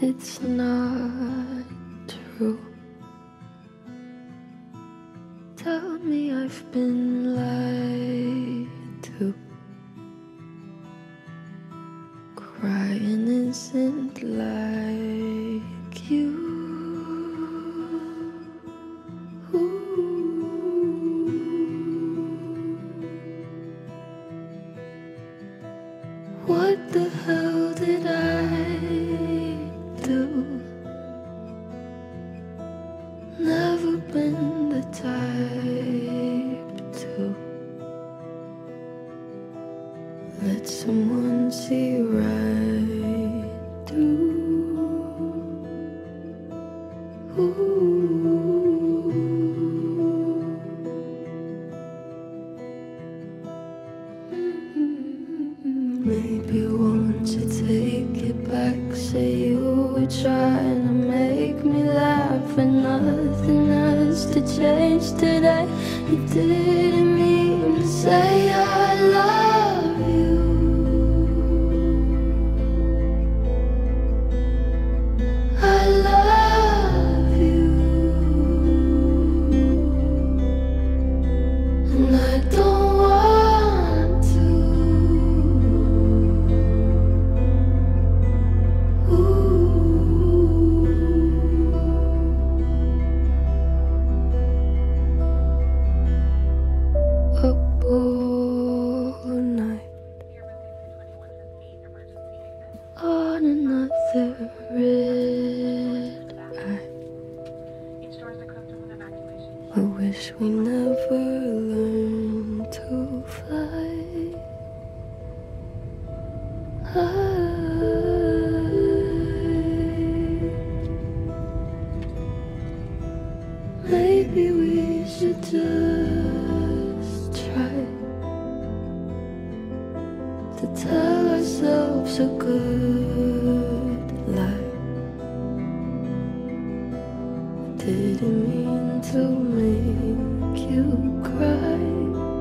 It's not true. Tell me I've been lied to. Crying isn't like you. What the hell did I do? Never been the type to let someone see right through. Maybe want to take it back? Say you were trying to make me laugh, and nothing has to change today. You didn't mean to say I I wish we never learned to fly. Maybe we should just try to tell ourselves a good Didn't mean to make you cry.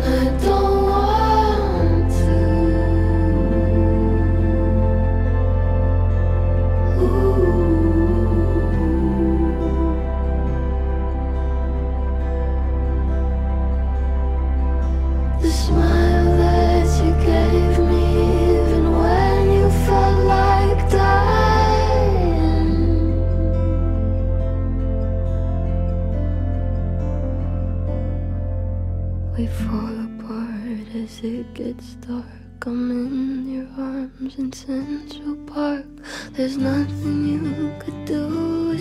And I We fall apart as it gets dark. I'm in your arms in Central Park. There's nothing you could do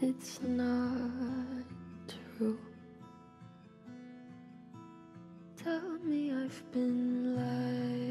It's not true. Tell me I've been lying.